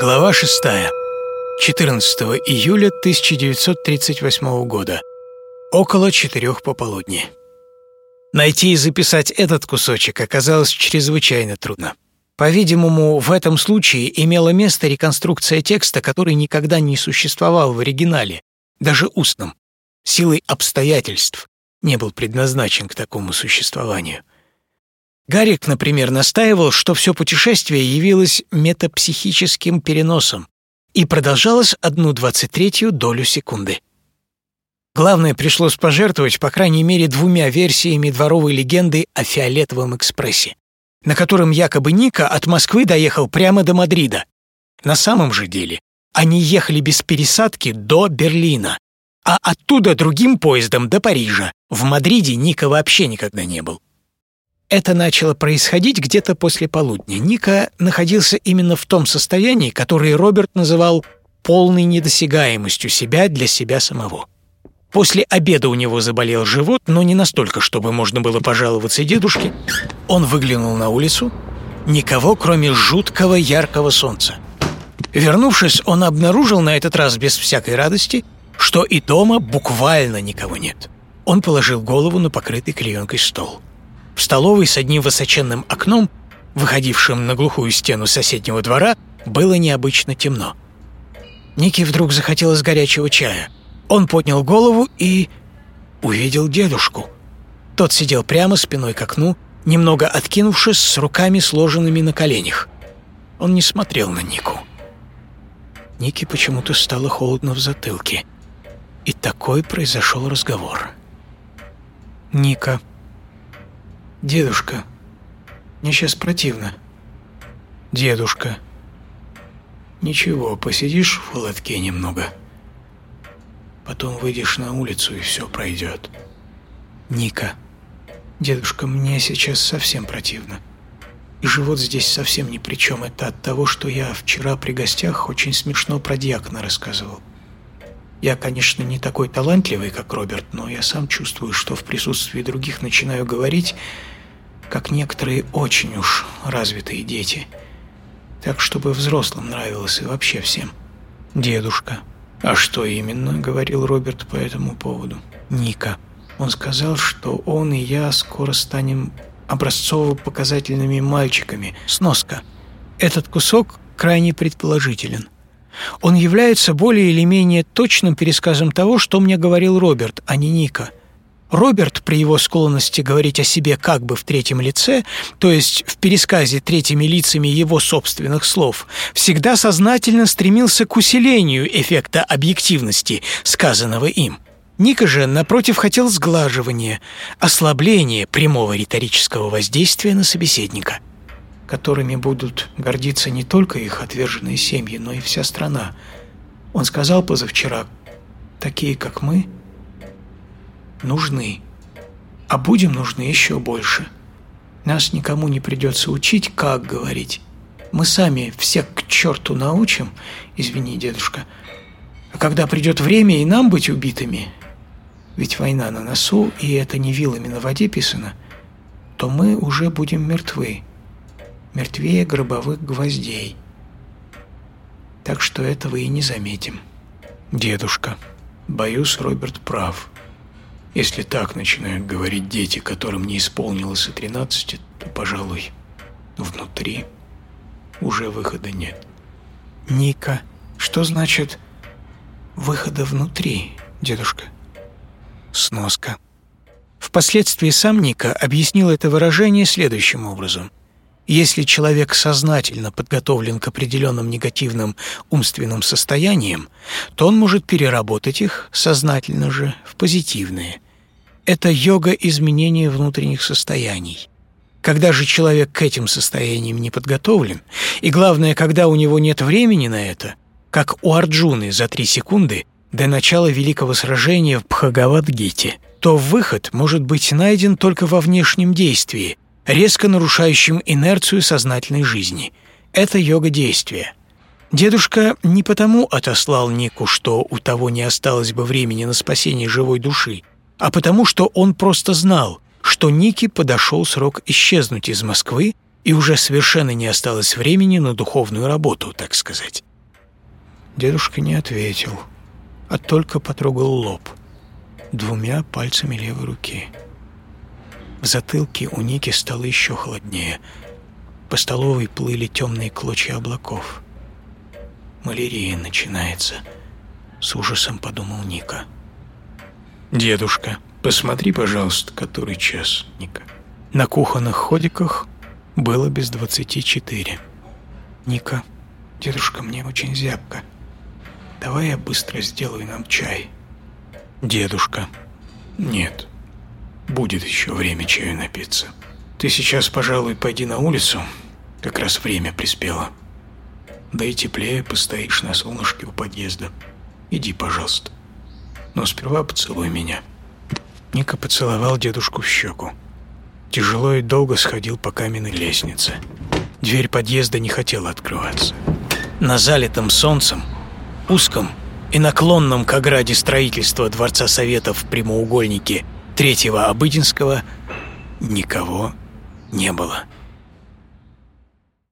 Глава 6. 14 июля 1938 года. Около четырех пополудни. Найти и записать этот кусочек оказалось чрезвычайно трудно. По-видимому, в этом случае имела место реконструкция текста, который никогда не существовал в оригинале, даже устном. Силой обстоятельств не был предназначен к такому существованию. Гарик, например, настаивал, что все путешествие явилось метапсихическим переносом и продолжалось одну двадцать третью долю секунды. Главное, пришлось пожертвовать, по крайней мере, двумя версиями дворовой легенды о Фиолетовом экспрессе, на котором якобы Ника от Москвы доехал прямо до Мадрида. На самом же деле они ехали без пересадки до Берлина, а оттуда другим поездом до Парижа. В Мадриде Ника вообще никогда не был. Это начало происходить где-то после полудня. Ника находился именно в том состоянии, которое Роберт называл полной недосягаемостью себя для себя самого. После обеда у него заболел живот, но не настолько, чтобы можно было пожаловаться дедушке. Он выглянул на улицу. Никого, кроме жуткого яркого солнца. Вернувшись, он обнаружил на этот раз без всякой радости, что и дома буквально никого нет. Он положил голову на покрытый клеенкой стол. В столовой с одним высоченным окном, выходившим на глухую стену соседнего двора, было необычно темно. Нике вдруг захотелось горячего чая. Он поднял голову и увидел дедушку. Тот сидел прямо спиной к окну, немного откинувшись, с руками сложенными на коленях. Он не смотрел на Нику. Нике почему-то стало холодно в затылке. И такой произошел разговор. «Ника», «Дедушка, мне сейчас противно». «Дедушка». «Ничего, посидишь в холодке немного. Потом выйдешь на улицу, и все пройдет». «Ника, дедушка, мне сейчас совсем противно. И живот здесь совсем ни при чем. Это от того, что я вчера при гостях очень смешно про дьякона рассказывал. Я, конечно, не такой талантливый, как Роберт, но я сам чувствую, что в присутствии других начинаю говорить, как некоторые очень уж развитые дети. Так, чтобы взрослым нравилось и вообще всем. Дедушка. А что именно, говорил Роберт по этому поводу? Ника. Он сказал, что он и я скоро станем образцово-показательными мальчиками. Сноска. Этот кусок крайне предположителен. Он является более или менее точным пересказом того, что мне говорил Роберт, а не Ника – Роберт при его склонности говорить о себе как бы в третьем лице, то есть в пересказе третьими лицами его собственных слов, всегда сознательно стремился к усилению эффекта объективности, сказанного им. Ника же, напротив, хотел сглаживания, ослабления прямого риторического воздействия на собеседника, которыми будут гордиться не только их отверженные семьи, но и вся страна. Он сказал позавчера, такие, как мы – нужны, а будем нужны еще больше. Нас никому не придется учить, как говорить. Мы сами всех к черту научим, извини, дедушка. А когда придет время и нам быть убитыми, ведь война на носу, и это не вилами на воде писано, то мы уже будем мертвы, мертвее гробовых гвоздей. Так что этого и не заметим. Дедушка, боюсь, Роберт прав. Если так начинают говорить дети, которым не исполнилось и тринадцати, то, пожалуй, внутри уже выхода нет. Ника, что значит выхода внутри, дедушка? Сноска. Впоследствии сам Ника объяснил это выражение следующим образом. Если человек сознательно подготовлен к определенным негативным умственным состояниям, то он может переработать их сознательно же в позитивные это йога изменения внутренних состояний. Когда же человек к этим состояниям не подготовлен, и главное, когда у него нет времени на это, как у Арджуны за три секунды до начала великого сражения в Бхагавадгите, то выход может быть найден только во внешнем действии, резко нарушающем инерцию сознательной жизни. Это йога действия. Дедушка не потому отослал Нику, что у того не осталось бы времени на спасение живой души, а потому что он просто знал, что Нике подошел срок исчезнуть из Москвы и уже совершенно не осталось времени на духовную работу, так сказать. Дедушка не ответил, а только потрогал лоб двумя пальцами левой руки. В затылке у Ники стало еще холоднее. По столовой плыли темные клочья облаков. «Малярия начинается», — с ужасом подумал Ника. «Дедушка, посмотри, пожалуйста, который час, Ника». На кухонных ходиках было без двадцати четыре. «Ника, дедушка, мне очень зябко. Давай я быстро сделаю нам чай». «Дедушка, нет, будет еще время чаю напиться. Ты сейчас, пожалуй, пойди на улицу, как раз время приспело. Да и теплее постоишь на солнышке у подъезда. Иди, пожалуйста. Но сперва поцелуй меня». Ника поцеловал дедушку в щеку тяжело и долго сходил по каменной лестнице. Дверь подъезда не хотела открываться. На залитом солнцем, узком и наклонном к ограде строительства Дворца Советов в прямоугольнике Третьего Обыденского никого не было.